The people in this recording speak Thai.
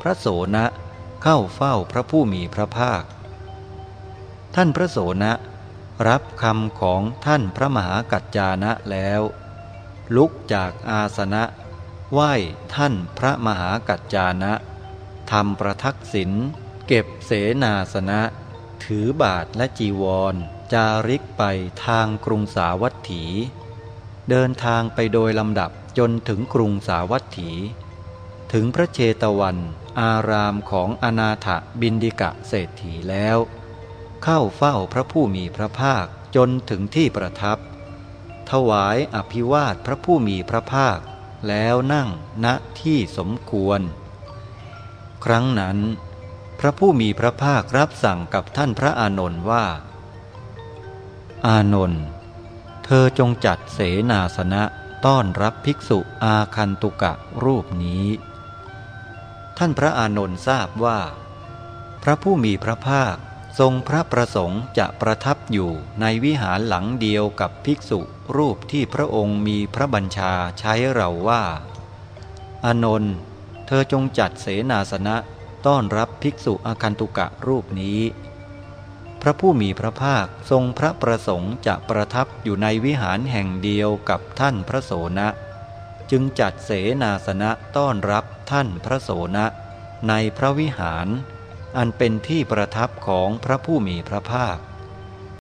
พระโสนะเข้าเฝ้าพระผู้มีพระภาค ท่านพระโสนะรับคำของท่านพระมหากัจจานะแล้ว ลุกจากอาสนะไหว้ท่านพระมหากัจจานะทำประทักษิณเก็บเสนาสนะ ถือบาทและจีวร จาริกไปทางกรุงสาวัตถี เดินทางไปโดยลำดับจนถึงกรุงสาวัตถี ถึงพระเชตวัน อารามของอนาถบินดิกะเศรษฐีแล้ว เข้าเฝ้าพระผู้มีพระภาคจนถึงที่ประทับ ถวายอภิวาทพระผู้มีพระภาคแล้วนั่งณที่สมควร ครั้งนั้น พระผู้มีพระภาครับสั่งกับท่านพระอานนท์ว่า อานนท์เธอจงจัดเสนาสนะต้อนรับภิกษุอาคันตุกะรูปนี้ ท่านพระอานนท์ทราบว่า พระผู้มีพระภาคทรงพระประสงค์จะประทับอยู่ในวิหารหลังเดียวกับภิกษุรูปที่พระองค์มีพระบัญชาใช้เราว่า อานนท์เธอจงจัดเสนาสนะต้อนรับภิกษุอาคันตุกะรูปนี้ พระผู้มีพระภาคทรงพระประสงค์จะประทับอยู่ในวิหารแห่งเดียวกับท่านพระโสนะ จึงจัดเสนาสนะต้อนรับท่านพระโสนะ ในพระวิหาร อันเป็นที่ประทับของพระผู้มีพระภาค